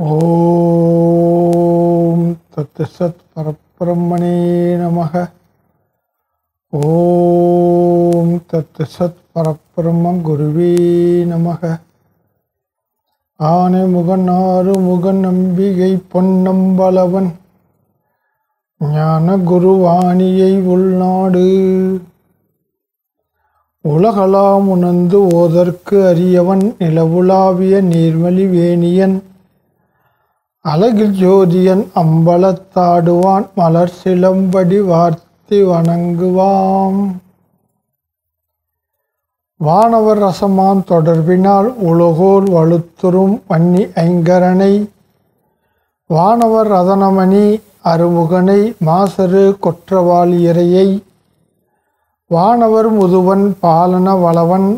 ஓம் தத்துசத் பரபிரம்மணே நமக. ஓம் தத்துசத் சத் குருவே நமக. ஆனை முகன் ஆறு முகன் நம்பிகை பொன்னம்பலவன். ஞான குருவாணியை உள்நாடு. உலகலாம் உணர்ந்து ஓதற்கு அரியவன் நிலவுலாவிய நீர்மலி வேணியன். அழகில் ஜோதியன் அம்பலத்தாடுவான் மலர் சிலம்படி வார்த்தை வணங்குவாம். வானவர் ரசமான் தொடர்பினால் உலகோர் வலுத்துறும் வன்னி ஐங்கரனை. வானவர் ரதனமணி அருமுகனை மாசரு கொற்றவாளியரையை வானவர் முதுவன் பாலன வளவன்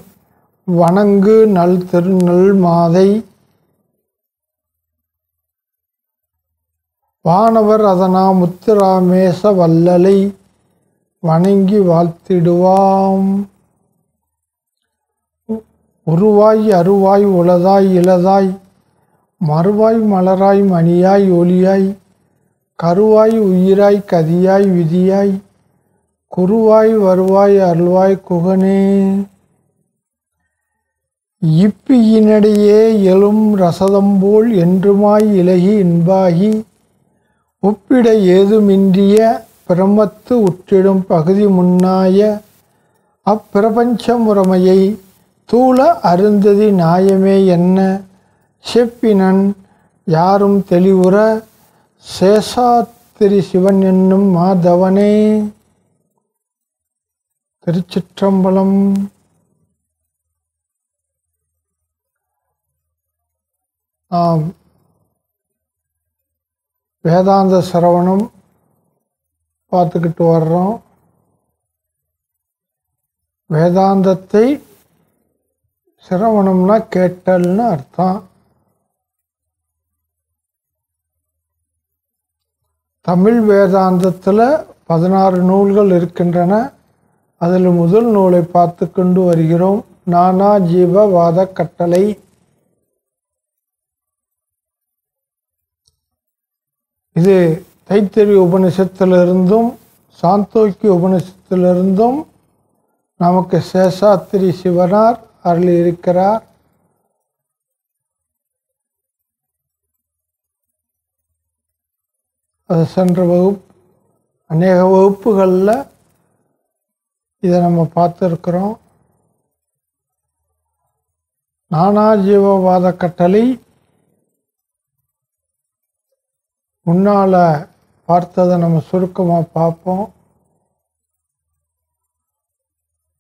வணங்கு நல் திருநல் மாதை. வானவர் அதனா முத்துராமேச வல்லலை வணங்கி வாழ்த்திடுவாம். உருவாய் அருவாய் உளதாய் இளதாய் மறுவாய் மலராய் மணியாய் ஒளியாய் கருவாய் உயிராய் கதியாய் விதியாய் குருவாய் வருவாய் அருள்வாய் குகனே. இப்பியினிடையே எழும் ரசதம்போல் என்றுமாய் இலகி இன்பாகி ஒப்பிட ஏதுமின்றிய பிரமத்து உற்றிடும் பகுதி முன்னாய அப்பிரபஞ்ச முறைமையை தூள அருந்ததி நாயமே என்ன? செப்பினன் யாரும் தெளிவுற சேஷாத்திரி சிவன் என்னும் மாதவனே. திருச்சிற்றம்பலம். நாம் வேதாந்த சிரவணம் பார்த்துக்கிட்டு வர்றோம். வேதாந்தத்தை சிரவணம்னா கேட்டல்னு அர்த்தம். தமிழ் வேதாந்தத்தில் பதினாறு நூல்கள் இருக்கின்றன. அதில் முதல் நூலை பார்த்து கொண்டு வருகிறோம். நானா ஜீவவாத கட்டளை. இது தைத்தறி உபனிஷத்திலிருந்தும் சாந்தோக்கி உபனிஷத்திலிருந்தும் நமக்கு சேஷாத்திரி சிவனார் அருள் இருக்கிறார் அது சென்ற வகுப்பு அநேக வகுப்புகளில் இதை நம்ம பார்த்துருக்குறோம். நானாஜீவவாத கட்டளை முன்னால் பார்த்ததை நம்ம சுருக்கமாக பார்ப்போம்.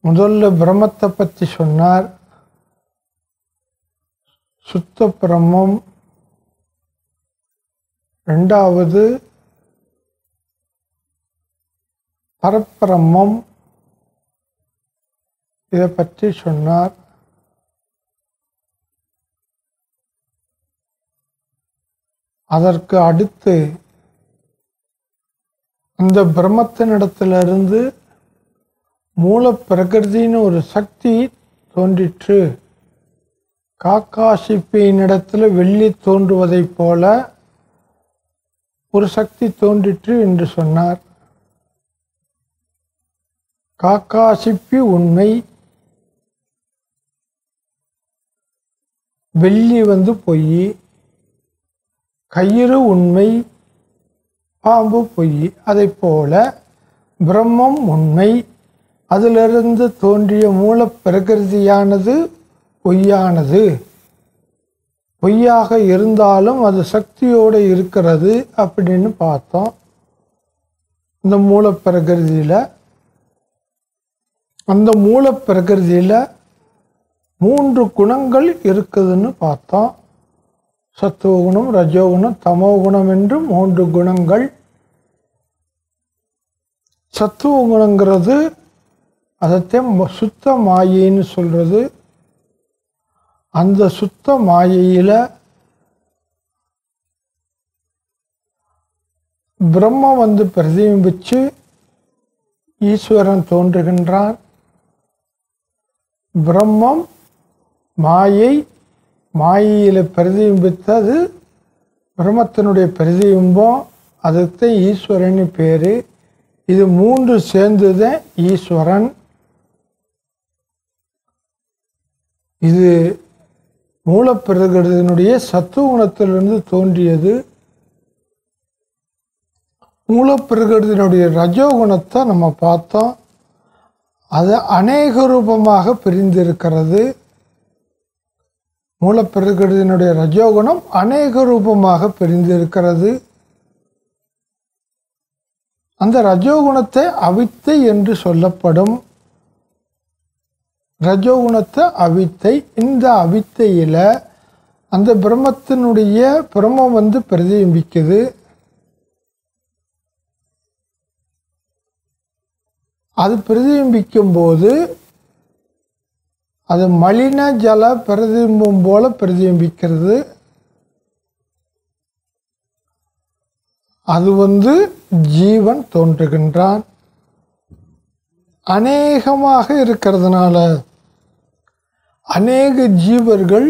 முதல்ல பிரம்மத்தை பற்றி சொன்னார். சுத்த பிரம்மம். ரெண்டாவது பரப்பிரம்மம். இதை பற்றி சொன்னார். அதற்கு அடுத்து அந்த பிரம்மத்தினிடத்திலிருந்து மூல பிரகிருதின்னு ஒரு சக்தி தோன்றிற்று. காக்காசிப்பியினிடத்தில் வெள்ளி தோன்றுவதைப் போல ஒரு சக்தி தோன்றிற்று என்று சொன்னார். காக்காசிப்பி உண்மை. வெள்ளி வந்து பொய். கயிறு உண்மை பாம்பு பொய் அதை போல பிரம்மம் உண்மை. அதிலிருந்து தோன்றிய மூல பிரகிருதியானது பொய்யானது. பொய்யாக இருந்தாலும் அது சக்தியோடு இருக்கிறது அப்படின்னு பார்த்தோம். இந்த மூல பிரகிருதியில் அந்த மூல பிரகிருதியில் மூன்று குணங்கள் இருக்குதுன்னு பார்த்தோம். சத்துவகுணம் ரஜோகுணம் தமோகுணம் என்று மூன்று குணங்கள். சத்துவ குணங்கிறது சுத்த மாயைன்னு சொல்கிறது அந்த சுத்த மாயையில் பிரம்ம வந்து பிரதிபிம்பிச்சு ஈஸ்வரன் தோன்றுகின்றான் பிரம்மம் மாயை மாயையில் பிரதிபிம்பித்தது பிரம்மத்தினுடைய பிரதிபிம்பம். அதுக்கு ஈஸ்வரன் பேர். இது மூன்று சேர்ந்துதான் ஈஸ்வரன். இது மூலப்பிரகிருதியினுடைய சத்துவகுணத்திலிருந்து தோன்றியது. மூலப்பிரகிருதியினுடைய ரஜோகுணத்தை நம்ம பார்த்தோம். அது அநேக ரூபமாக பிரிந்திருக்கிறது. மூலப்பிரகிருதியினுடைய ரஜோகுணம் அநேக ரூபமாக பிரிந்திருக்கிறது. அந்த ரஜோகுணத்தை அவித்தை என்று சொல்லப்படும். ரஜோகுணத்தை அவித்தை இந்த அவித்தையில் அந்த பிரம்மத்தினுடைய பிரம்மம் வந்து பிரதிபிம்பிக்குது. அது பிரதிபிம்பிக்கும் போது அது மலின ஜல பிரதிபிம்பம் போல பிரதிபிம்பிக்கிறது. அது வந்து ஜீவன் தோன்றுகின்றான். அநேகமாக இருக்கிறதுனால அநேக ஜீவர்கள்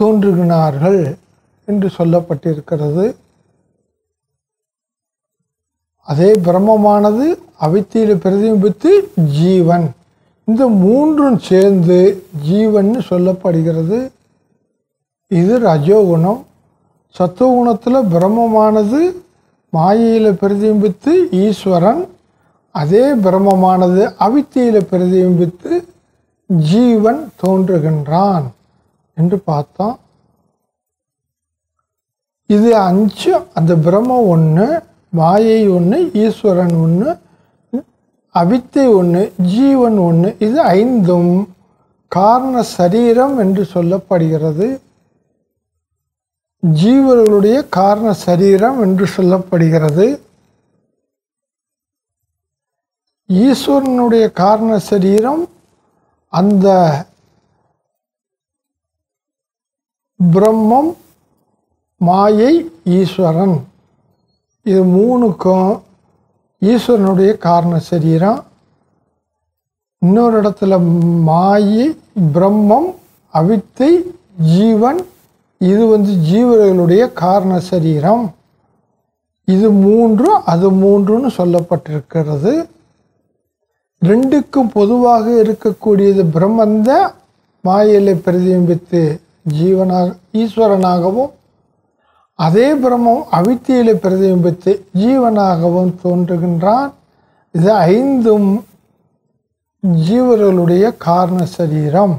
தோன்றுகிறார்கள் என்று சொல்லப்பட்டிருக்கிறது. அதே பிரம்மமானது அவித்தியில் பிரதிபித்து ஜீவன். இந்த மூன்றும் சேர்ந்து ஜீவன் சொல்லப்படுகிறது. இது ரஜோகுணம். சத்துவகுணத்தில் பிரம்மமானது மாயையில் பிரதிபித்து ஈஸ்வரன் அதே பிரம்மமானது அவித்தியில் பிரதிபிம்பித்து ஜீவன் தோன்றுகின்றான் என்று பார்த்தோம். இது அஞ்சு அந்த பிரம்ம ஒன்று மாயை ஒன்று ஈஸ்வரன் ஒன்று அவித்தை ஒன்று ஜீவன் ஒன்று இது ஐந்தும் காரண சரீரம் என்று சொல்லப்படுகிறது. ஜீவர்களுடைய காரண சரீரம் என்று சொல்லப்படுகிறது. ஈஸ்வரனுடைய காரண சரீரம் அந்த பிரம்மம் மாயை ஈஸ்வரன். இது மூணுக்கும் ஈஸ்வரனுடைய காரண சரீரம் இன்னொரு இடத்துல மாயி பிரம்மம் அவித்தை ஜீவன் இது வந்து ஜீவர்களுடைய காரண சரீரம். இது மூன்று அது மூன்றுன்னு சொல்லப்பட்டிருக்கிறது. ரெண்டுக்கும் பொதுவாக இருக்கக்கூடியது பிரம்மந்த மாயையில் பிரதிபிம்பித்து ஜீவனாக ஈஸ்வரனாகவும் அதே பிரம்மம் அவித்தியில் பிரதிபிம்பித்து ஜீவனாகவும் தோன்றுகின்றான். இது ஐந்தும் ஜீவர்களுடைய காரண சரீரம்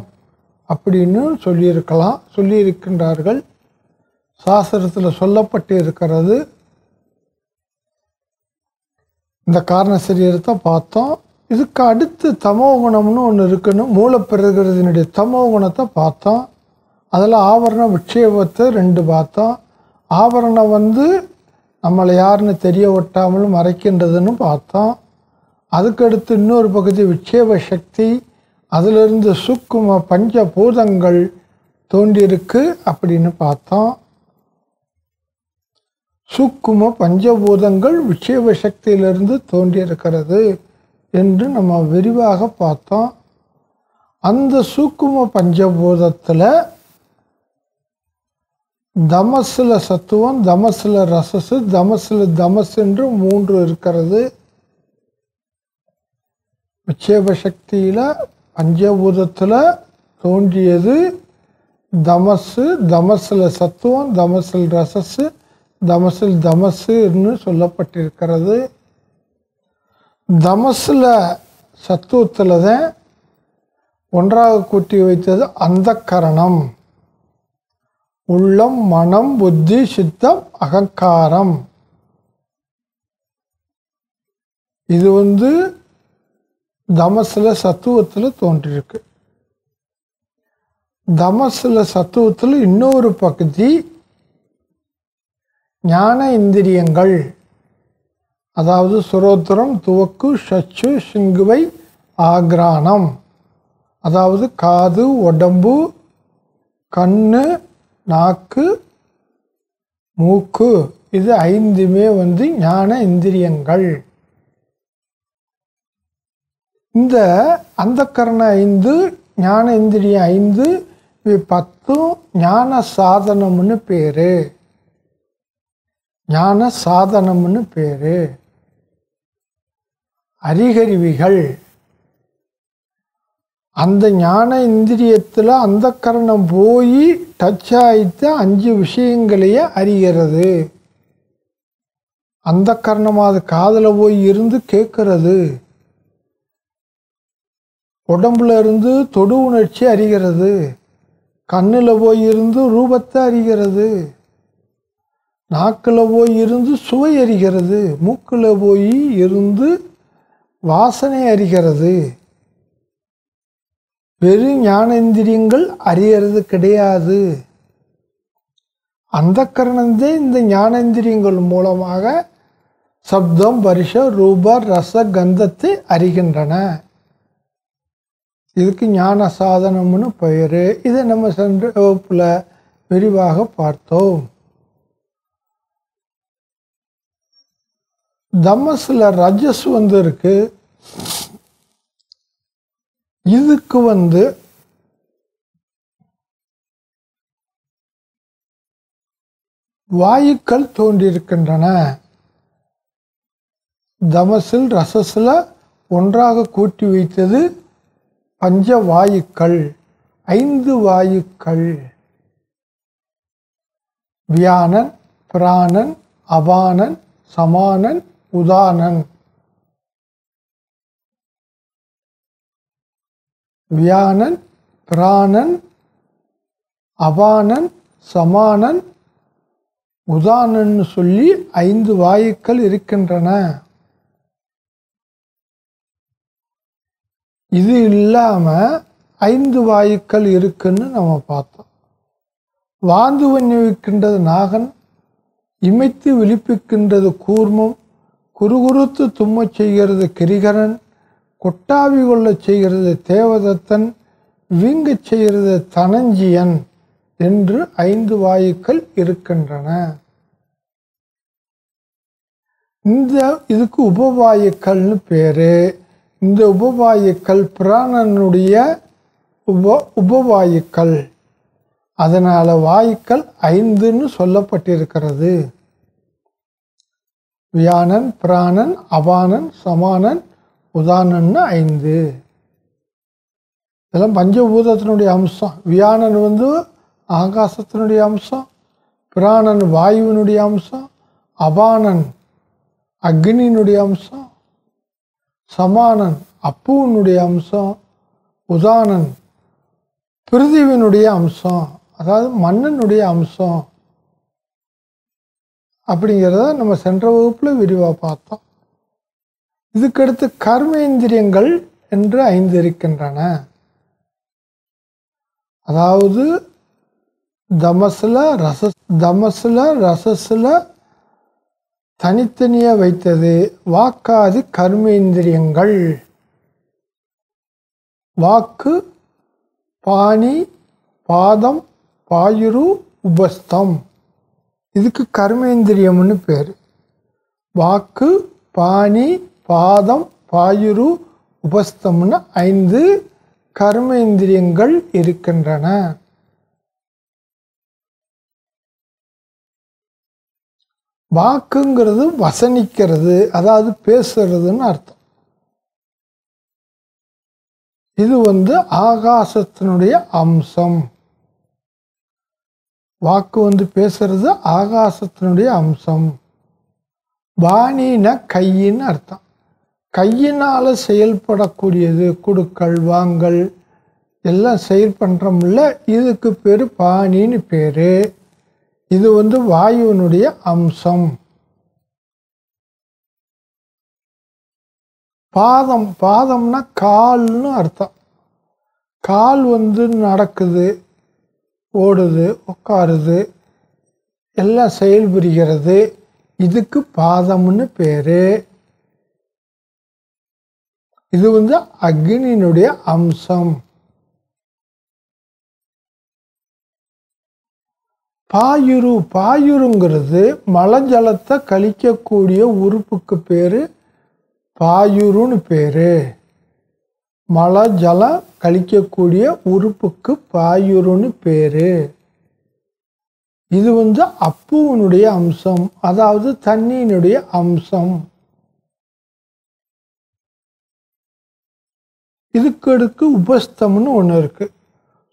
அப்படின்னு சொல்லியிருக்கலாம் சொல்லியிருக்கின்றார்கள். சாஸ்திரத்தில் சொல்லப்பட்டு இருக்கிறது இந்த காரண சரீரத்தை பார்த்தோம். இதுக்கு அடுத்து தமோ குணம்னு ஒன்று இருக்குன்னு மூலப்பிரகிருதினுடைய தமோ குணத்தை பார்த்தோம். அதில் ஆவரண விட்சேபத்தை ரெண்டு பார்த்தோம். ஆபரணம் வந்து நம்மளை யாருன்னு தெரிய ஒட்டாமலும் மறைக்கின்றதுன்னு பார்த்தோம். அதுக்கடுத்து இன்னொரு பகுதி விட்சேப சக்தி. அதிலிருந்து சுக்கும பஞ்சபூதங்கள் தோன்றியிருக்கு அப்படின்னு பார்த்தோம். சுக்கும பஞ்சபூதங்கள் விட்சேப சக்தியிலிருந்து தோன்றியிருக்கிறது என்று நம்ம விரிவாக பார்த்தோம். அந்த சூக்கும பஞ்சபூதத்தில் தமசில் சத்துவம் தமசில் ரசசு தமசில் தமஸ் என்று மூன்று இருக்கிறது. விட்சேப சக்தியில் பஞ்சபூதத்தில் தோன்றியது தமசு தமசில் சத்துவம் தமசில் ரசசு தமசில் தமசுன்னு சொல்லப்பட்டிருக்கிறது. தமசில் சத்துவத்தில் தான் ஒன்றாக கூட்டி வைத்தது அந்த கரணம் உள்ளம் மனம் புத்தி சித்தம் அகங்காரம். இது வந்து தமசில் சத்துவத்தில் தோன்றியிருக்கு தமசில் சத்துவத்தில் இன்னொரு பகுதி ஞான இந்திரியங்கள். அதாவது சுரோத்திரம் துவக்கு சச்சு சிங்குவை ஆக்ரானம் அதாவது காது உடம்பு கண்ணு நாக்கு மூக்கு இது ஐந்துமே வந்து ஞான இந்திரியங்கள். இந்த அந்த கரண ஐந்து ஞான இந்திரியம் ஐந்து இவை பத்தும் ஞான சாதனம்னு பேரு. ஞான சாதனம்னு பேரு. அறிகருவிகள். அந்த ஞான இந்திரியத்தில் அந்த கரணம் போய் டச் ஆயிட்டு அஞ்சு விஷயங்களையே அறிகிறது. அந்த கரணமாக அது காதில் போய் இருந்து கேட்கறது. உடம்புல இருந்து தொடு உணர்ச்சி அறிகிறது. கண்ணில் போய் இருந்து ரூபத்தை அறிகிறது. நாக்கில் போய் இருந்து சுவை அறிகிறது. மூக்கில் போய் இருந்து வாசனை அறிகிறது. வெறும் ஞானேந்திரியங்கள் அறியறது கிடையாது. அந்த கரணந்தே இந்த ஞானேந்திரியங்கள் மூலமாக சப்தம் வருஷ ரூப ரச கந்தத்தை அறிகின்றன. இதுக்கு ஞான சாதனம்னு பெயர். இதை நம்ம சென்ற வகுப்பில் விரிவாக பார்த்தோம். தமஸில் ரஜஸ் வந்து இருக்குது இதுக்கு வந்து வாயுக்கள் தோன்றியிருக்கின்றன. தமசில் ரசஸில் ஒன்றாக கூட்டி வைத்தது பஞ்ச வாயுக்கள் ஐந்து வாயுக்கள். வியானன் பிராணன் அபானன் சமானன் உதானன். வியானன் பிராணன் அபானன் சமானன் உதானன்னு சொல்லி ஐந்து வாயுக்கள் இருக்கின்றன. இது இல்லாம ஐந்து வாயுக்கள் இருக்குன்னு நம்ம பார்த்தோம். வாந்து வன்னிவிக்கின்றது நாகன் இமைத்து விழிப்பிக்கின்றது கூர்மம் குறுகுறுத்து தும்மச் செய்கிறது கிரிகரன் கொட்டாவி கொள்ளச் செய்கிறது தேவதத்தன் வீங்கச் செய்கிறது தனஞ்சியன் என்று ஐந்து வாயுக்கள் இருக்கின்றன. இந்த இதுக்கு உபவாயுக்கள்னு பேரு. இந்த உபவாயுக்கள் பிராணனுடைய உப உபவாயுக்கள். அதனால் வாயுக்கள் ஐந்துன்னு சொல்லப்பட்டிருக்கிறது. வியானன் பிராணன் அபானன் சமானன் உதாரணம்னு ஐந்து. இதெல்லாம் பஞ்சபூதத்தினுடைய அம்சம். வியானன் வந்து ஆகாசத்தினுடைய அம்சம் பிராணன் வாயுவினுடைய அம்சம் அபானன் அக்னியினுடைய அம்சம் சமானன் அப்புவனுடைய அம்சம் உதானன் பிருதிவினுடைய அம்சம் அதாவது மன்னனுடைய அம்சம். அப்படிங்கிறத நம்ம சென்ற வகுப்பில் விரிவாக பார்த்தோம். இதுக்கடுத்து கர்மேந்திரியங்கள் என்று ஐந்து இருக்கின்றன. அதாவது தமசில் ரச தமசில் ரசஸில் தனித்தனியாக வைத்தது. வாக்காதி கர்மேந்திரியங்கள். வாக்கு பாணி பாதம் பாயுரு உபஸ்தம். இதுக்கு கர்மேந்திரியம்னு பேர். வாக்கு பாணி பாதம் பாயுரு உபஸ்தம்னு ஐந்து கர்மேந்திரியங்கள் இருக்கின்றன. வாக்குங்கிறது வசனிக்கிறது அதாவது பேசுறதுன்னு அர்த்தம். இது வந்து ஆகாசத்தினுடைய அம்சம். வாக்கு வந்து பேசுறது ஆகாசத்தினுடைய அம்சம். பாணின கையின்னு அர்த்தம். கையினால் செயல்படக்கூடியது குடுக்கல் வாங்கல் எல்லாம் செயல் பண்ணுறோம்ல இதுக்கு பேர் பாணின்னு பேர். இது வந்து வாயுவினுடைய அம்சம். பாதம் பாதம்னா கால்னு அர்த்தம். கால் வந்து நடக்குது ஓடுது உட்காருது எல்லாம் செயல்புரிகிறது. இதுக்கு பாதம்னு பேர். இது வந்து அக்னியினுடைய அம்சம். பாயுரு பாயுருங்கிறது மலஜலத்தை கழிக்கக்கூடிய உறுப்புக்கு பேர் பாயுருன்னு பேர். மலஜலம் கழிக்கக்கூடிய உறுப்புக்கு பாயுருன்னு பேர். இது வந்து அப்புவனுடைய அம்சம் அதாவது தண்ணியினுடைய அம்சம். இதுக்கு அடுக்கு உபஸ்தம்னு ஒன்று இருக்குது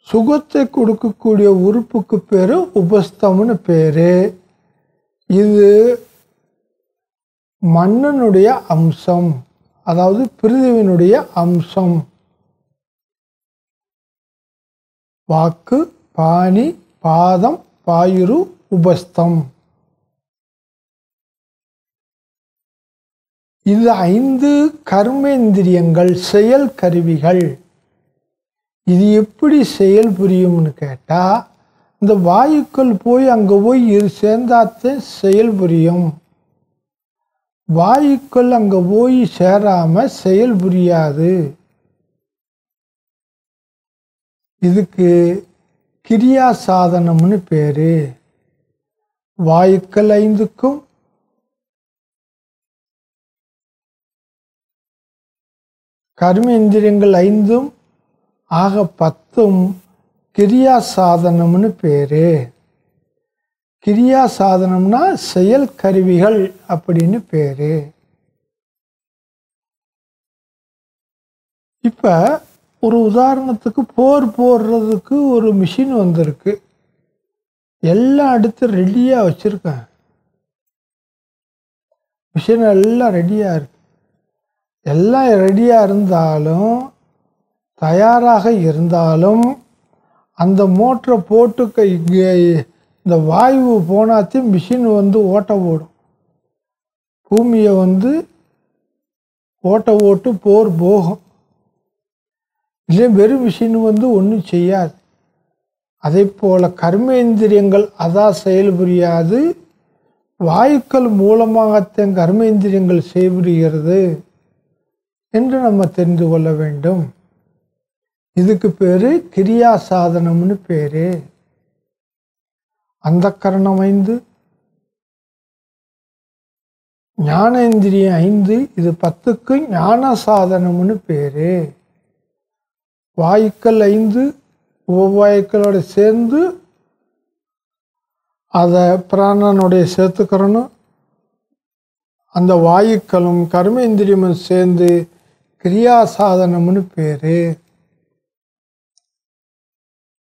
சுகத்தை கொடுக்கக்கூடிய உறுப்புக்கு பேர் உபஸ்தம்னு பேர். இது மன்னனுடைய அம்சம். அதாவது பிரிதிவினுடைய அம்சம். வாக்கு பாணி பாதம் பாயுரு உபஸ்தம். இது ஐந்து கர்மேந்திரியங்கள் செயல் கருவிகள். இது எப்படி செயல் புரியும்னு கேட்டால் இந்த வாயுக்கள் போய் அங்கே போய் இரு சேர்ந்தாத்தே செயல் புரியும். வாயுக்கள் அங்கே போய் சேராமல் செயல் புரியாது. இதுக்கு கிரியா சாதனம்னு பேர். வாயுக்கள் ஐந்துக்கும் கர்மேந்திரியங்கள் ஐந்தும் ஆக பத்தும் கிரியா சாதனம்னு பேரு. கிரியா சாதனம்னா செயல் கருவிகள் அப்படின்னு பேரு. இப்போ ஒரு உதாரணத்துக்கு போர் போடுறதுக்கு ஒரு மிஷின் வந்திருக்கு. எல்லாம் அடுத்து ரெடியாக வச்சுருக்கேன். மிஷின் எல்லாம் ரெடியாக இருக்குது எல்லாம் ரெடியாக இருந்தாலும் தயாராக இருந்தாலும் அந்த மோட்டரை போட்டு கை- இந்த வாயு போனாத்தையும் மிஷின் வந்து ஓட்ட ஓடும். பூமியை வந்து ஓட்ட ஓட்டு போர் போகும். இல்லை வெறும் மிஷின் வந்து ஒன்றும் செய்யாது. அதே போல் கர்மேந்திரியங்கள் அதான் செயல் புரியாது. வாயுக்கள் மூலமாகத்தான் கர்மேந்திரியங்கள் செயல்புரிகிறது என்று நம்ம தெரிந்து கொள்ள வேண்டும். இதுக்கு பேரு கிரியா சாதனம்னு பேரு. அந்த கரணம் ஐந்து. ஞானேந்திரியம் ஐந்து இது பத்துக்கு ஞான சாதனம்னு பேரு. வாயுக்கள் ஐந்து உபவாயுக்களோட சேர்ந்து அதை பிராணனுடைய சேர்த்துக்கிறணும். அந்த வாயுக்களும் கர்மேந்திரியமும் சேர்ந்து கிரியா சாதனம்னு பேர்.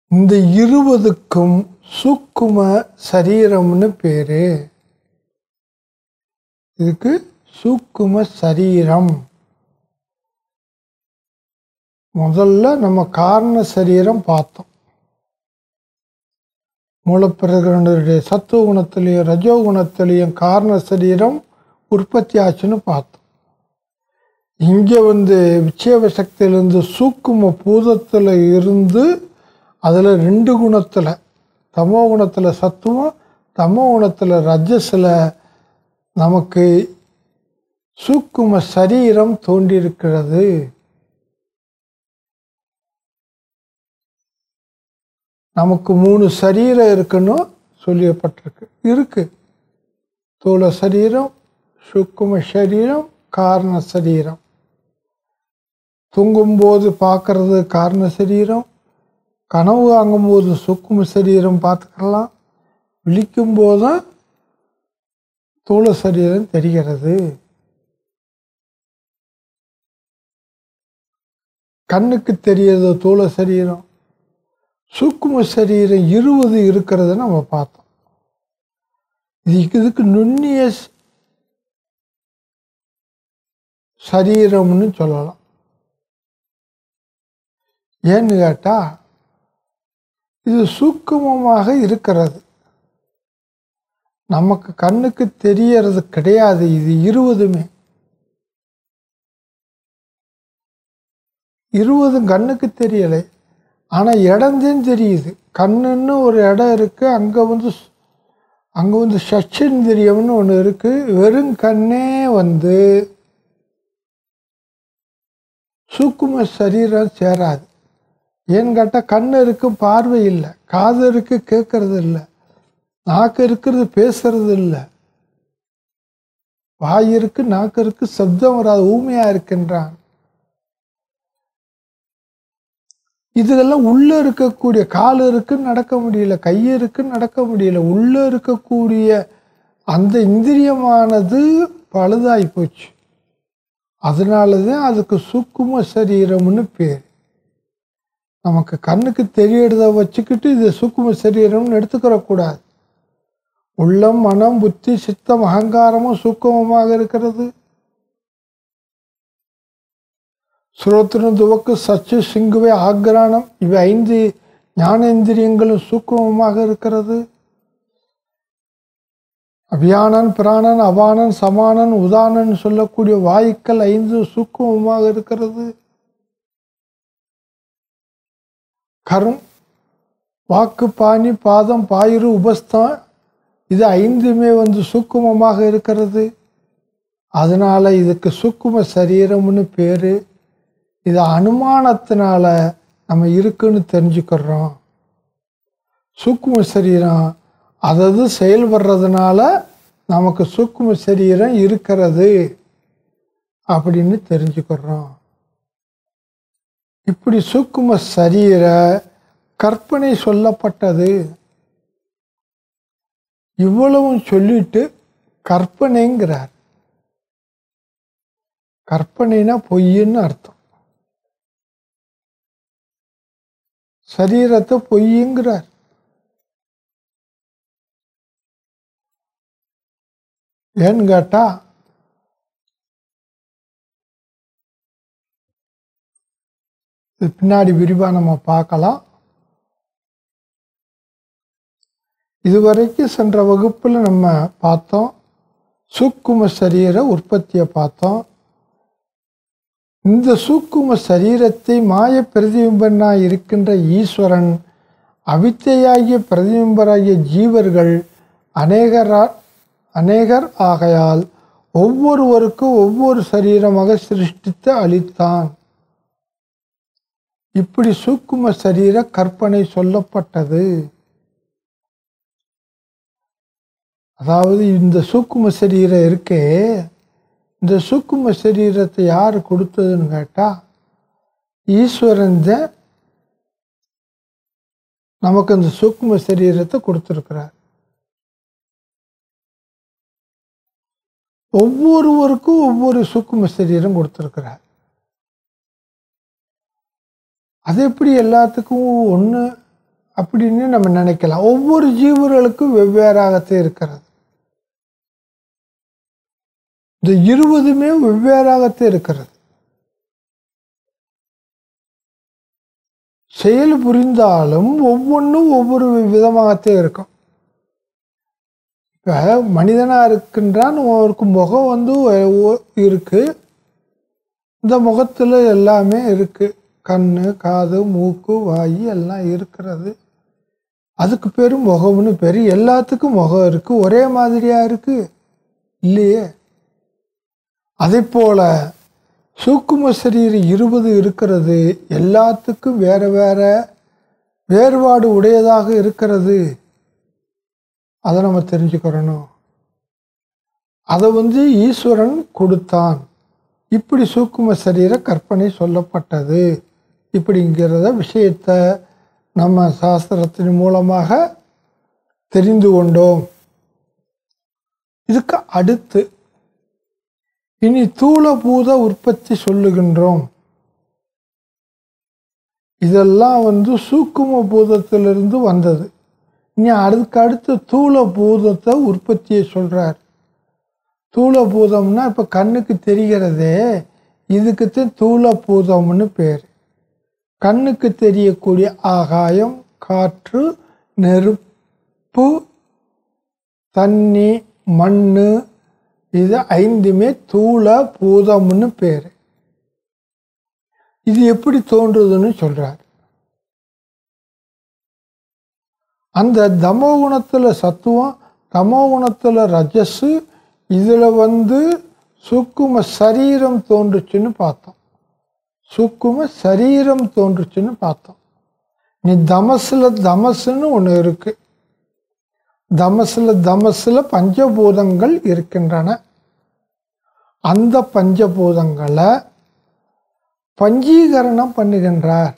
இந்த இருபதுக்கும் சூக்கும சரீரம்னு பேர். இதுக்கு சூக்கும சரீரம். முதல்ல நம்ம காரண சரீரம் பார்த்தோம். மூலப்பிரகனுடைய சத்துவ குணத்திலையும் ரஜோ குணத்திலையும் காரண சரீரம் உற்பத்தி ஆச்சுன்னு பார்த்தோம். இங்கே வந்து விட்சேப சக்தியிலேருந்து சூக்கும பூதத்தில் இருந்து அதில் ரெண்டு குணத்தில் தமோ குணத்தில் சத்துவம் தமோ குணத்தில் ரஜஸில் நமக்கு சூக்கும சரீரம் தோன்றியிருக்கிறது. நமக்கு மூணு சரீரம் இருக்குன்னு சொல்லப்பட்டிருக்கு இருக்கு. தூள சரீரம் சுக்கும சரீரம் காரண சரீரம். தூங்கும்போது பார்க்கறது காரண சரீரம் கனவு வாங்கும்போது சுக்கும சரீரம் பார்த்துக்கலாம். விழிக்கும் போதும் தூள சரீரம் தெரிகிறது. கண்ணுக்கு தெரியறது தோள சரீரம். சூக்கும சரீரம் இருபது இருக்கிறத நம்ம பார்த்தோம். இதுக்கு இதுக்கு நுண்ணிய சரீரம்னு சொல்லலாம். ஏன்னு கேட்டால் இது சூக்குமமாக இருக்கிறது. நமக்கு கண்ணுக்கு தெரியறது கிடையாது இது இருபதுமே இருபதும் கண்ணுக்கு தெரியலை. ஆனால் இடம்தான் தெரியுது. கண்ணுன்னு ஒரு இடம் இருக்குது அங்கே வந்து அங்கே வந்து சச்சிந்திரியம்னு ஒன்று இருக்குது வெறும் கண்ணே வந்து சூக்கும சரீரம் சேராது. ஏன்னு கேட்டால் கண் இருக்கும் பார்வை இல்லை காது இருக்கு கேட்கறது இல்லை நாக்கு இருக்கிறது பேசுறது இல்லை. வாய் இருக்கு நாக்கு இருக்கு சப்தம் வராது ஊமையாக இருக்கின்றான். இதுகெல்லாம் உள்ளே இருக்கக்கூடிய கால் இருக்குன்னு நடக்க முடியல கை இருக்குன்னு நடக்க முடியல உள்ளே இருக்கக்கூடிய அந்த இந்திரியமானது பழுதாகி போச்சு. அதனால தான் அதுக்கு சுக்கும சரீரம்னு பேர். நமக்கு கண்ணுக்கு தெரியறத வச்சுக்கிட்டு இது சூக்கும சரீரம்னு எடுத்துக்கிறக்கூடாது. உள்ளம் மனம் புத்தி சித்தம் அகங்காரமும் சூக்குமமாக இருக்கிறது. சுரோத்திரன் துவக்கு சச்சு சிங்குவை ஆக்ரானம் இவை ஐந்து ஞானேந்திரியங்களும் சூக்குமமாக இருக்கிறது. அபியானன் பிராணன் அபானன் சமானன் உதானன் சொல்லக்கூடிய வாயுக்கள் ஐந்து சூக்குமமாக இருக்கிறது. கரும் வாக்கு பாணி பாதம் பாயிறு உபஸ்தான் இது ஐந்துமே வந்து சுக்குமமாக இருக்கிறது. அதனால் இதுக்கு சுக்கும சரீரம்னு பேர். இது அனுமானத்தினால நம்ம இருக்குன்னு தெரிஞ்சுக்கிறோம். சூக்கும சரீரம் அதது செயல்படுறதுனால நமக்கு சூக்கும சரீரம் இருக்கிறது. அப்படின்னு தெரிஞ்சுக்கிறோம். இப்படி சூக்கும சரீர கற்பனை சொல்லப்பட்டது. இவ்வளவும் சொல்லிட்டு கற்பனைங்கிறார். கற்பனைனா பொய்ன்னு அர்த்தம். சரீரத்தை பொய்யுங்கிறார் ஏன்னு கேட்டால் இது பின்னாடி விரிவாக நம்ம பார்க்கலாம். இதுவரைக்கும் சென்ற வகுப்பில் நம்ம பார்த்தோம். சூக்கும சரீர உற்பத்தியை பார்த்தோம். இந்த சூக்கும சரீரத்தை மாய பிரதிபிம்பனாக இருக்கின்ற ஈஸ்வரன் அவித்தையாகிய பிரதிபிம்பராகிய ஜீவர்கள் அநேகரா அநேகர் ஆகையால் ஒவ்வொருவருக்கும் ஒவ்வொரு சரீரமாக சிருஷ்டித்து அளித்தான். இப்படி சூக்கும சரீர கற்பனை சொல்லப்பட்டது. அதாவது இந்த சூக்கும சரீரம் இருக்கே இந்த சூக்கும சரீரத்தை யார் கொடுத்ததுன்னு கேட்டால் ஈஸ்வரன் தான் நமக்கு இந்த சூக்கும சரீரத்தை கொடுத்துருக்கிறார். ஒவ்வொருவருக்கும் ஒவ்வொரு சூக்கும சரீரம் கொடுத்துருக்கிறார். அது எப்படி எல்லாத்துக்கும் ஒன்று அப்படின்னு நம்ம நினைக்கலாம். ஒவ்வொரு ஜீவர்களுக்கும் வெவ்வேறாகத்தான் இருக்கிறது. இந்த இருபதுமே வெவ்வேறாகத்தான் இருக்கிறது. செயல் புரிந்தாலும் ஒவ்வொன்றும் ஒவ்வொரு விதமாகத்தான் இருக்கும். இப்போ மனிதனாக இருக்கின்றான் அவருக்கு முகம் வந்து இருக்குது இருக்கு. இந்த முகத்தில் எல்லாமே இருக்குது கண் காது மூக்கு வாய் எல்லாம் இருக்கிறது. அதுக்கு பேர் முகம்னு பேர் எல்லாத்துக்கும் முகம் இருக்குது ஒரே மாதிரியாக இருக்குது இல்லையே. அதே போல் சூக்கும சரீரம் இருபது இருக்கிறது. எல்லாத்துக்கும் வேறு வேறு வேறுபாடு உடையதாக இருக்கிறது. அதை நம்ம தெரிஞ்சுக்கிறணும். அதை வந்து ஈஸ்வரன் கொடுத்தான். இப்படி சூக்கும சரீர கற்பனை சொல்லப்பட்டது. இப்படிங்கிறத விஷயத்த நம்ம சாஸ்திரத்தின் மூலமாக தெரிந்து கொண்டோம். இதுக்கு அடுத்து இனி தூளபூத உற்பத்தி சொல்லுகின்றோம். இதெல்லாம் வந்து சூக்கும பூதத்திலிருந்து வந்தது. இனி அதுக்கு அடுத்து தூள பூதத்தை உற்பத்தியை சொல்கிறார் தூள பூதம்னா கண்ணுக்கு தெரிகிறதே இதுக்குத்தான் தூள பூதம்னு பேர். கண்ணுக்கு தெரியக்கூடிய ஆகாயம் காற்று நெருப்பு தண்ணி மண் இது ஐந்துமே தூள பூதம்னு பேர். இது எப்படி தோன்றுதுன்னு சொல்கிறார் அந்த தமோகுணத்தில் சத்துவம் தமோகுணத்தில் ரஜஸு இதில் வந்து சுக்கும சரீரம் தோன்றுச்சுன்னு பார்த்தோம். சுக்கும சரீரம் தோன்றுச்சுன்னு பார்த்தோம். நீ தமசில் தமசுன்னு ஒன்று இருக்கு. தமசில் தமசில் பஞ்சபூதங்கள் இருக்கின்றன. அந்த பஞ்சபூதங்களை பஞ்சீகரணம் பண்ணுகின்றார்.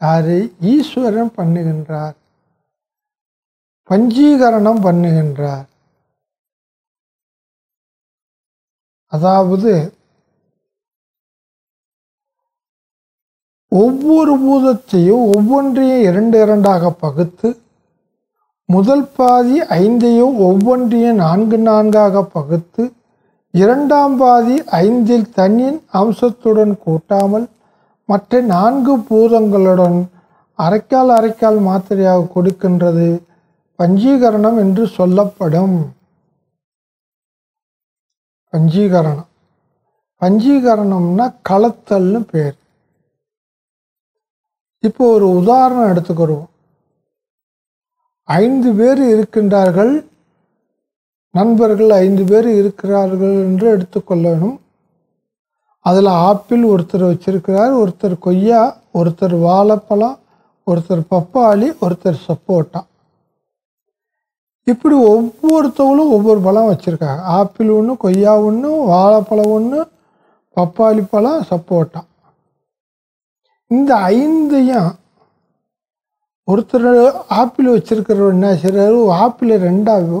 யாரு? ஈஸ்வரன் பண்ணுகின்றார். பஞ்சீகரணம் பண்ணுகின்றார். அதாவது ஒவ்வொரு பூதத்தையும் ஒவ்வொன்றையும் இரண்டு இரண்டாக பகுத்து முதல் பாதி ஐந்தையும் ஒவ்வொன்றையும் நான்கு நான்காக பகுத்து இரண்டாம் பாதி ஐந்தில் தண்ணின் அம்சத்துடன் கூட்டாமல் மற்ற நான்கு பூதங்களுடன் அரைக்கால் அரைக்கால் மாத்திரையாக கொடுக்கின்றது பஞ்சீகரணம் என்று சொல்லப்படும். பஞ்சீகரணம். பஞ்சீகரணம்னா கலத்தல்னு பேர். இப்போ ஒரு உதாரணம் எடுத்துக்கிறோம் ஐந்து பேர் இருக்கின்றார்கள். நண்பர்கள் ஐந்து பேர் இருக்கிறார்கள் என்று எடுத்துக்கொள்ளணும். அதில் ஆப்பிள் ஒருத்தர் வச்சிருக்கிறார் ஒருத்தர் கொய்யா ஒருத்தர் வாழைப்பழம் ஒருத்தர் பப்பாளி ஒருத்தர் சப்போட்டா. இப்படி ஒவ்வொருத்தவங்களும் ஒவ்வொரு பழம் வச்சுருக்காங்க. ஆப்பிள் ஒன்று கொய்யா ஒன்று வாழைப்பழம் ஒன்று பப்பாளி பழம் சப்போட்டா. இந்த ஐந்தையும் ஒருத்தர் ஆப்பிள் வச்சுருக்கிறவர் என்ன செய்கிறாரு ஆப்பிளை ரெண்டாக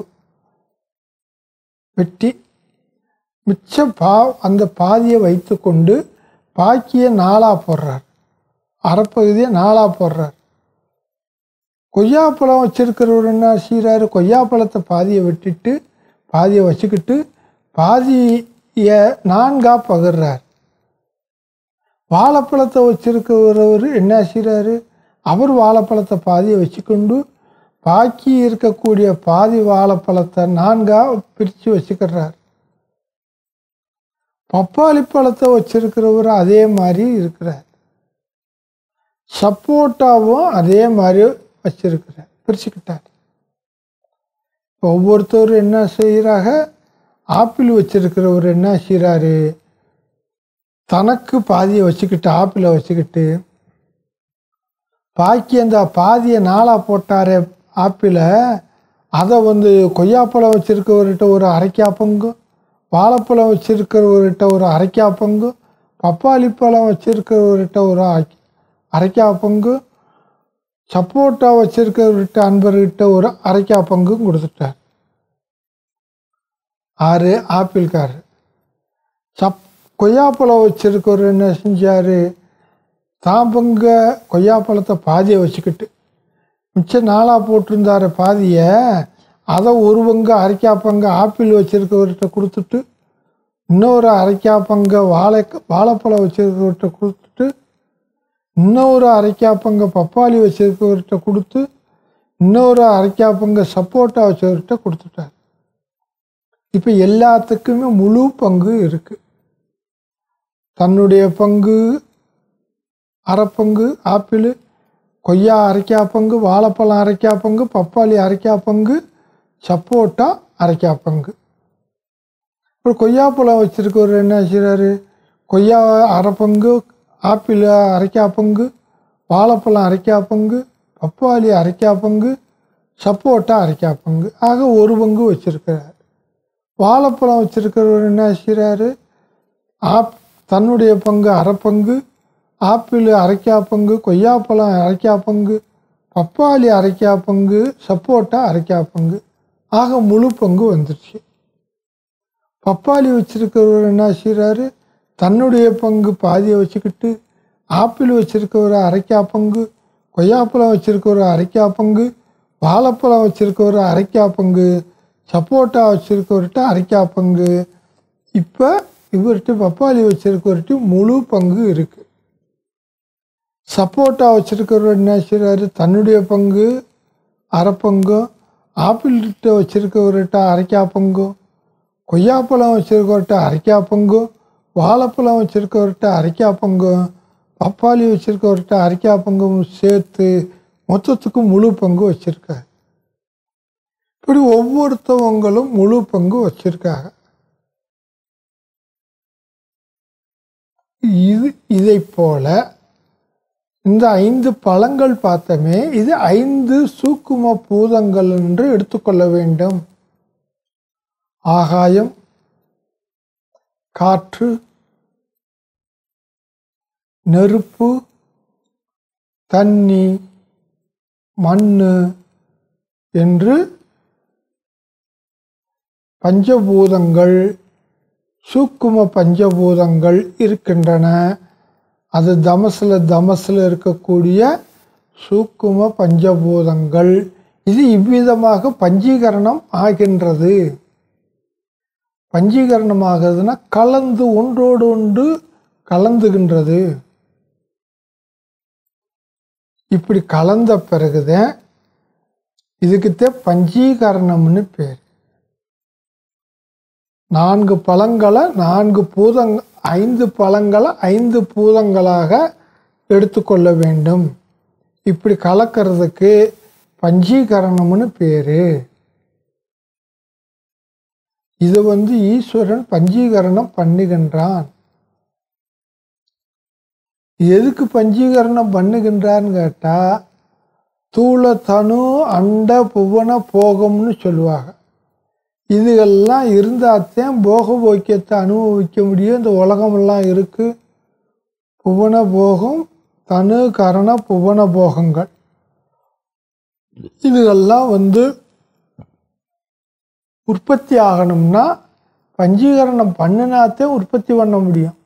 வெட்டி மிச்ச பா அந்த பாதியை வைத்துக்கொண்டு பாக்கியை நாளாக போடுறார். அரைப்பகுதியை நாளாக போடுறார். கொய்யாப்பழம் வச்சுருக்கிறவர் என்ன செய்கிறாரு கொய்யாப்பழத்தை பாதியை வெட்டிட்டு பாதியை வச்சுக்கிட்டு பாதியை நான்காக பகிர்றார். வாழைப்பழத்தை வச்சிருக்கிறவர் என்ன செய்கிறாரு அவர் வாழைப்பழத்தை பாதியை வச்சுக்கொண்டு பாக்கி இருக்கக்கூடிய பாதி வாழைப்பழத்தை நான்காக பிரித்து வச்சுக்கிறார். பப்பாளி பழத்தை வச்சிருக்கிறவர் அதே மாதிரி இருக்கிறார். சப்போட்டாவும் அதே மாதிரி வச்சிருக்கிறார். பிரிச்சுக்கிட்டார். ஒவ்வொருத்தரும் என்ன செய்கிறாங்க ஆப்பிள் வச்சிருக்கிறவர் என்ன செய்கிறாரு தனக்கு பாதியை வச்சுக்கிட்டு ஆப்பிளை வச்சுக்கிட்டு பாக்கி அந்த பாதியை நாளாக போட்டாரே ஆப்பிளை அதை வந்து கொய்யாப்பழம் வச்சுருக்கவர்கிட்ட ஒரு அரைக்கா பங்கு வாழைப்பழம் வச்சுருக்கிறவர்கிட்ட ஒரு அரைக்கா பங்கு பப்பாளி பழம் வச்சுருக்கிறவர்கிட்ட ஒரு அரை- அரைக்கா பங்கு சப்போட்டா வச்சுருக்கிறவர்கிட்ட அன்பர்கிட்ட ஒரு அரைக்கா பங்கும் கொடுத்துட்டார். ஆறு ஆப்பிள்காரர். சப் கொய்யாப்பழம் வச்சிருக்கவர் என்ன செஞ்சார்? தான் பங்க கொய்யாப்பழத்தை பாதியை வச்சுக்கிட்டு. மிச்சம் நாளாக போட்டிருந்தார் பாதியை. அதை ஒரு பங்கு அரைக்கா பங்கு ஆப்பிள் வச்சுருக்கவர்கிட்ட கொடுத்துட்டு இன்னொரு அரைக்கா பங்கு வாழை வாழைப்பழம் வச்சுருக்கவர்கிட்ட கொடுத்துட்டு இன்னொரு அரைக்கா பங்கு பப்பாளி வச்சுருக்கவர்கிட்ட கொடுத்து இன்னொரு அரைக்கா பங்கு சப்போட்டா வச்சவர்கிட்ட கொடுத்துட்டார். இப்போ எல்லாத்துக்குமே முழு பங்கு இருக்குது தன்னுடைய பங்கு அரை பங்கு ஆப்பிள் கொய்யா அரைக்கா பங்கு வாழைப்பழம் அரைக்கா பங்கு பப்பாளி அரைக்கா பங்கு சப்போட்டா அரைக்கா பங்கு. அப்புறம் கொய்யாப்பழம் வச்சுருக்கவர் என்ன செய்கிறாரு கொய்யா அரை பங்கு ஆப்பிள் அரைக்கா பங்கு வாழைப்பழம் அரைக்கா பங்கு பப்பாளி அரைக்கா பங்கு சப்போட்டா அரைக்கா பங்கு. ஆக ஒரு பங்கு வச்சிருக்கிறார். வாழைப்பழம் வச்சுருக்கிறவர் என்ன செய்கிறாரு ஆப் தன்னுடைய பங்கு அரை பங்கு ஆப்பிள் அரைக்கா பங்கு கொய்யாப்பழம் அரைக்கா பங்கு பப்பாளி அரைக்கா பங்கு சப்போட்டா அரைக்கா பங்கு. ஆக முழு பங்கு வந்துடுச்சு பப்பாளி வச்சுருக்கிறவர் என்ன செய்கிறாரு தன்னுடைய பங்கு பாதியை வச்சுக்கிட்டு ஆப்பிள் வச்சிருக்கவர் அரைக்கா பங்கு கொய்யாப்பழம் வச்சிருக்கவர் அரைக்கா பங்கு வாழைப்பழம் வச்சிருக்கவர் அரைக்கா பங்கு சப்போட்டா வச்சுருக்கவர்கிட்ட அரைக்கா பங்கு. இப்போ இவர்கிட்ட பப்பாளி வச்சிருக்கவர்கிட்ட முழு பங்கு இருக்குது சப்போட்டா வச்சுருக்கிறவர் என்ன செய்கிறாரு தன்னுடைய பங்கு அரை பங்கும் ஆப்பிள்கிட்ட வச்சுருக்கவர்கிட்ட அரைக்கா பங்கும் கொய்யாப்பழம் வச்சுருக்கவர்கிட்ட அரைக்கா பங்கும் வாழைப்பழம் வச்சுருக்கவர்கிட்ட அரைக்கா பங்கும் பப்பாளி வச்சுருக்கவர்கிட்ட அரைக்கா பங்கும் சேர்த்து மொத்தத்துக்கு முழு பங்கு வச்சுருக்காரு. இப்படி ஒவ்வொருத்தவங்களும் முழு பங்கு வச்சுருக்காங்க. இது இதை போல இந்த ஐந்து பழங்கள் பார்த்தமே இது ஐந்து சூக்கும பூதங்கள் என்று எடுத்துக்கொள்ள வேண்டும். ஆகாயம் காற்று நெருப்பு தண்ணி மண் என்று பஞ்சபூதங்கள் சூக்கும பஞ்சபூதங்கள் இருக்கின்றன. அது தமசில் தமசில் இருக்கக்கூடிய சூக்கும பஞ்சபூதங்கள். இது இவ்விதமாக பஞ்சீகரணம் ஆகின்றது. பஞ்சீகரணம் ஆகுதுன்னா கலந்து ஒன்றோடு ஒன்று கலந்துகின்றது. இப்படி கலந்த பிறகுதான் இதுக்குத்தே பஞ்சீகரணம்னு பேர். நான்கு பழங்களை நான்கு பூதங் ஐந்து பழங்களை ஐந்து பூதங்களாக எடுத்துக்கொள்ள வேண்டும். இப்படி கலக்கிறதுக்கு பஞ்சீகரணம்னு பேர். இது வந்து ஈஸ்வரன் பஞ்சீகரணம் பண்ணுகின்றான். எதுக்கு பஞ்சீகரணம் பண்ணுகின்றான்னு கேட்டால் தூள தனு அண்ட புவன போகம்னு சொல்லுவாங்க. இதுகளெலாம் இருந்தால் தான் போக போக்கியத்தை அனுபவிக்க முடியும். இந்த உலகமெல்லாம் இருக்குது புவன போகம் தனு கரண புவன போகங்கள். இதுகள்லாம் வந்து உற்பத்தி ஆகணும்னா பஞ்சீகரணம் பண்ணினாத்தே உற்பத்தி பண்ண முடியும்.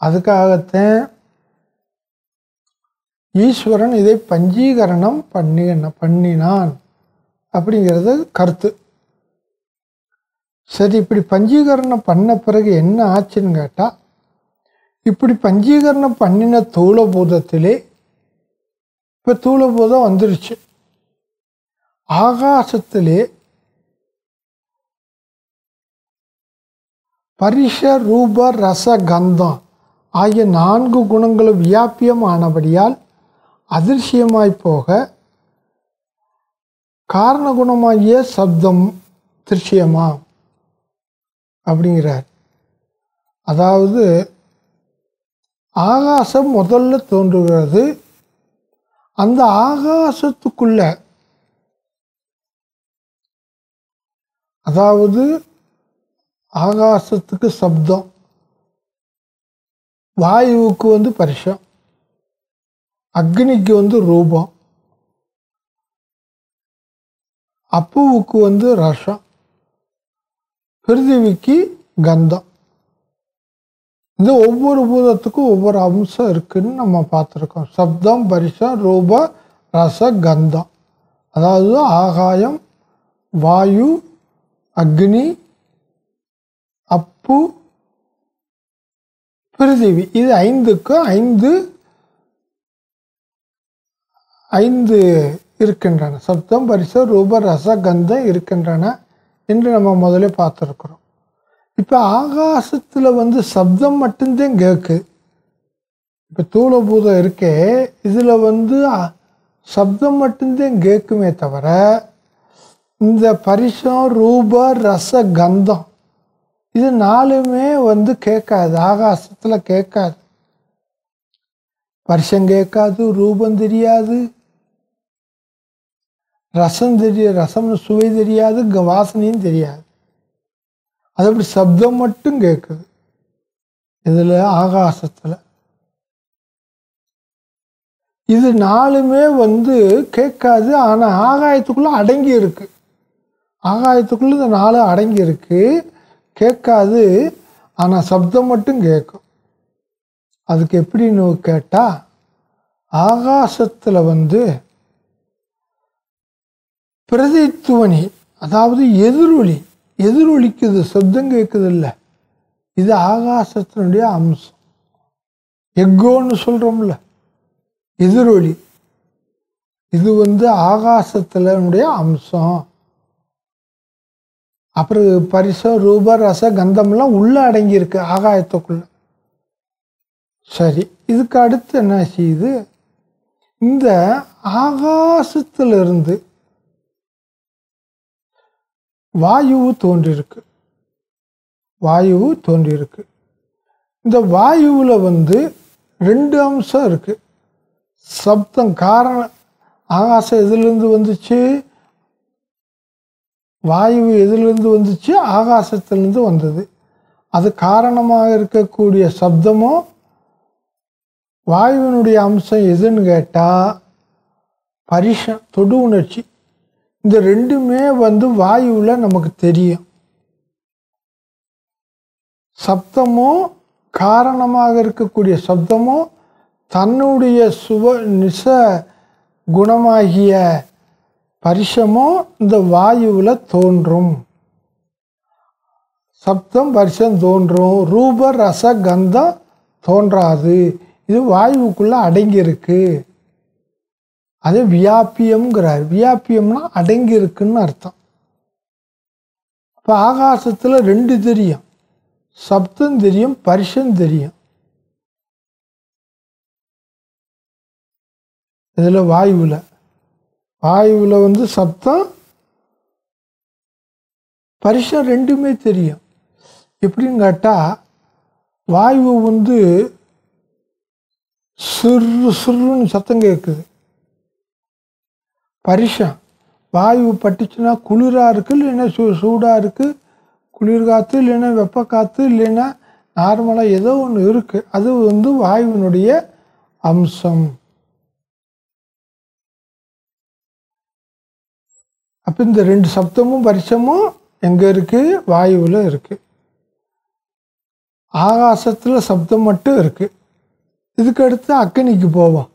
அதுக்காகத்தான் ஈஸ்வரன் இதை பஞ்சீகரணம் பண்ணி பண்ணினான் அப்படிங்கிறது கருத்து. சரி இப்படி பஞ்சீகரணம் பண்ண பிறகு என்ன ஆச்சுன்னு கேட்டால் இப்படி பஞ்சீகரணம் பண்ணின தூளபூதத்திலே இப்போ தூளபூதம் வந்துருச்சு. ஆகாசத்திலே பரிஷ ரூப ரச கந்தம் ஆகிய நான்கு குணங்களும் வியாபியமானபடியால் ஆனபடியால் அதிர்ஷ்யமாய் போக காரண சப்தம் திருஷ்யமாகும் அப்படிங்கிறார். அதாவது ஆகாசம் முதல்ல தோன்றுகிறது. அந்த ஆகாசத்துக்குள்ள அதாவது ஆகாசத்துக்கு சப்தம் வாயுவுக்கு வந்து பரிசம் அக்னிக்கு வந்து ரூபம் அப்புவுக்கு வந்து ரசம் பிருத்திவிக்கு கந்தம் இந்த ஒவ்வொரு பூதத்துக்கும் ஒவ்வொரு அம்சம் இருக்குன்னு நம்ம பார்த்துருக்கோம். சப்தம் பரிசம் ரூப ரச கந்தம் அதாவது ஆகாயம் வாயு அக்னி அப்பு பிருத்திவி இது ஐந்துக்கும் ஐந்து ஐந்து இருக்கின்றன. சப்தம் பரிச ரூப ரச கந்தம் இருக்கின்றன. என்று நம்ம முதல்ல பார்த்துருக்குறோம். இப்போ ஆகாசத்தில் வந்து சப்தம் மட்டும்தான் கேட்கு இப்போ தூளபூதம் இருக்கே இதில் வந்து சப்தம் மட்டும்தான் கேட்குமே தவிர இந்த பரிசம் ரூப ரச கந்தம் இது நாலுமே வந்து கேட்காது ஆகாசத்தில் கேட்காது. பரிசம் கேட்காது ரூபம் தெரியாது ரசம் தெரிய ரசம்னு சுவை தெரியாது வாசனையும் தெரியாது. அது அப்படி சப்தம் மட்டும் கேட்குது. இதில் ஆகாசத்தில். இது நாலுமே வந்து கேட்காது ஆனால் ஆகாயத்துக்குள்ளே அடங்கி இருக்கு. ஆகாயத்துக்குள்ளே இந்த நாலு அடங்கி இருக்கு. கேட்காது ஆனால் சப்தம் மட்டும் கேட்கும். அதுக்கு எப்படின்னு கேட்டால் ஆகாசத்தில் வந்து பிரதித்துவனி. அதாவது எதிரொலி. எதிரொலிக்குது சப்தம் கேட்குது இல்லை இது ஆகாசத்தினுடைய அம்சம். எக்கோன்னு சொல்கிறோம்ல எதிரொலி. இது வந்து ஆகாசத்தினுடைய அம்சம். அப்புறம் பரிசோ ரூப ரச கந்தம்லாம் உள்ளே அடங்கியிருக்கு ஆகாயத்துக்குள்ள. சரி இதுக்கு அடுத்து என்ன செய்யுது? இந்த ஆகாசத்திலிருந்து வாயுவு தோன்றியிருக்கு வாயுவு தோன்றியிருக்கு இந்த வாயுவில் வந்து ரெண்டு அம்சம் இருக்குது சப்தம் காரணம் ஆகாசம் எதுலேருந்து வந்துச்சு? வாயு எதுலேருந்து வந்துச்சு? ஆகாசத்துலேருந்து வந்தது. அது காரணமாக இருக்கக்கூடிய சப்தமும் வாயுவினுடைய அம்சம் எதுன்னு கேட்டால் பரிஷம் தொடு உணர்ச்சி. இந்த ரெண்டுமே வந்து வாயுவில் நமக்கு தெரியும். சப்தமும் காரணமாக இருக்கக்கூடிய சப்தமும் தன்னுடைய சுவ நிச குணமாகிய பரிசமும் இந்த வாயுவில் தோன்றும். சப்தம் பரிசம் தோன்றும். ரூப ரச கந்தம் தோன்றாது. இது வாயுவுக்குள்ளே அடங்கியிருக்கு. அது வியாபியம்ங்கிறார் வியாபியம்னா அடங்கியிருக்குன்னு அர்த்தம். இப்போ ஆகாசத்தில் ரெண்டு தெரியும். சப்தம் தெரியும் பரிசம் தெரியும். இதில் வாயுவில். வாயுவில் வந்து சப்தம் பரிசம் ரெண்டுமே தெரியும். எப்படின்னு கேட்டால் வாயு வந்து சுரு சுருன்னு சத்தம் கேட்குது பரிசம் வாயு பட்டுச்சுன்னா குளிராக இருக்குது இல்லைன்னா சூ சூடாக இருக்குது குளிர் காற்று இல்லைன்னா வெப்ப காற்று இல்லைன்னா நார்மலாக ஏதோ ஒன்று இருக்குது அது வந்து வாயுவினுடைய அம்சம். அப்போ இந்த ரெண்டு சப்தமும் பரிசமும் எங்கே இருக்குது வாயுவில் இருக்குது ஆகாசத்தில் சப்தம் மட்டும் இருக்குது இதுக்கடுத்து அக்னிக்கு போவோம்.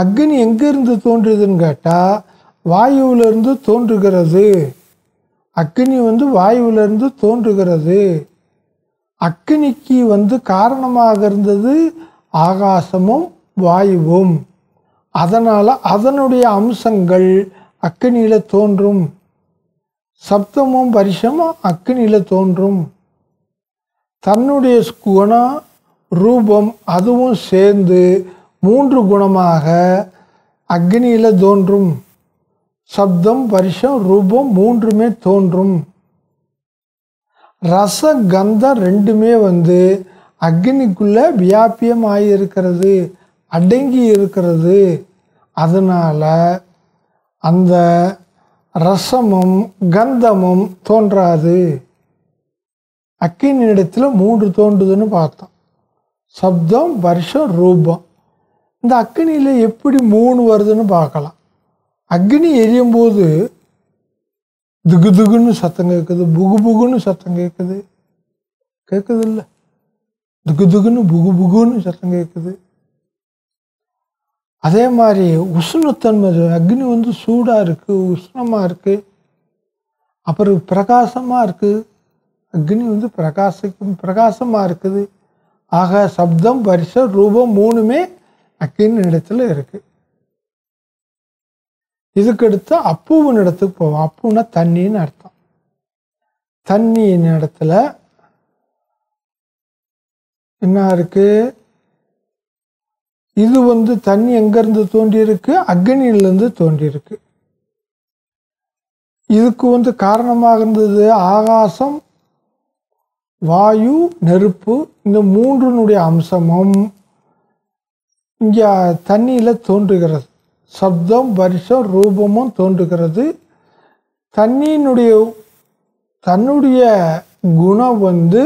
அக்னி எங்கேருந்து தோன்றுதுன்னு கேட்டால் வாயுவிலிருந்து தோன்றுகிறது. அக்னி வந்து வாயுவிலிருந்து தோன்றுகிறது. அக்னிக்கு வந்து காரணமாக இருந்தது ஆகாசமும் வாயுவும். அதனால் அதனுடைய அம்சங்கள் அக்னியில் தோன்றும். சப்தமும் பரிசமும் அக்னியில் தோன்றும். தன்னுடைய குணம் ரூபம் அதுவும் சேர்ந்து மூன்று குணமாக அக்னியில் தோன்றும். சப்தம் வருஷம் ரூபம் மூன்றுமே தோன்றும். ரச கந்தம் ரெண்டுமே வந்து அக்னிக்குள்ள வியாபியம் ஆகியிருக்கிறது அடங்கி இருக்கிறது அதனால் அந்த ரசமும் கந்தமும் தோன்றாது. அக்கினியிடத்தில் மூன்று தோன்றுதுன்னு பார்த்தோம். சப்தம் வருஷம் ரூபம். இந்த அக்னியில் எப்படி மூணு வருதுன்னு பார்க்கலாம். அக்னி எரியும் போது துகு துகுன்னு சத்தம் கேட்குது புகு புகுன்னு சத்தம் கேட்குது கேட்குது இல்லை துகு துகுன்னு புகு புகுன்னு சத்தம் கேட்குது அதே மாதிரி உஷ்ணத்தன்மை அக்னி வந்து சூடாக இருக்குது உஷ்ணமாக இருக்குது அப்புறம் பிரகாசமாக இருக்குது அக்னி வந்து பிரகாசிக்கும் பிரகாசமாக இருக்குது. ஆக சப்தம் பரிசம் ரூபம் மூணுமே அக்னி இடத்துல இருக்குது இதுக்கடுத்து அப்புவின் இடத்துக்கு போவோம். அப்புன்னா தண்ணின்னு அர்த்தம். தண்ணியின் இடத்துல என்ன இருக்கு? இது வந்து தண்ணி எங்கேருந்து தோன்றியிருக்கு? அக்னியிலேருந்து தோன்றியிருக்கு. இதுக்கு வந்து காரணமாக இருந்தது ஆகாசம் வாயு நெருப்பு இந்த மூன்றினுடைய அம்சமும் இங்கே தண்ணியில் தோன்றுகிறது. சப்தம் வருஷம் ரூபமும் தோன்றுகிறது. தண்ணியினுடைய தன்னுடைய குணம் வந்து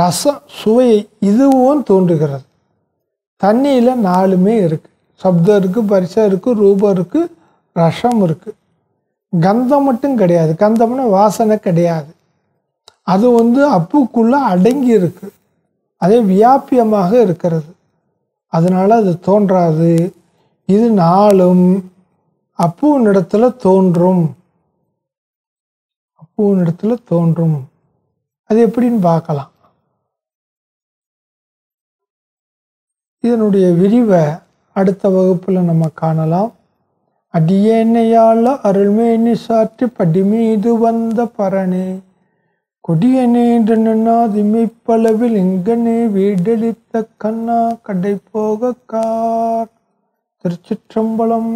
ரசம் சுவை இதுவும் தோன்றுகிறது. தண்ணியில் நாலுமே இருக்குது சப்தம் இருக்குது பரிசம் இருக்குது ரூபம் இருக்குது ரசம் இருக்குது கந்தம் மட்டும் கிடையாது. கந்தம்னா வாசனை கிடையாது. அது வந்து அப்புக்குள்ளே அடங்கி இருக்குது அதே வியாபியமாக இருக்கிறது. அதனால் அது தோன்றாது. இது நாளும் அப்பூனிடத்தில் தோன்றும். அப்புவனிடத்தில் தோன்றும். அது எப்படின்னு பார்க்கலாம். இதனுடைய விரிவை அடுத்த வகுப்பில் நம்ம காணலாம். அடியேனையால் அருள்மேனி சாற்றி படிமீது வந்த பரணே. கொடியனேன்ற நன்னாதிமைப்பளவில் இங்கனே வீடளித்த கண்ணா கடை. போக கார் திருச்சிற்றம்பலம்.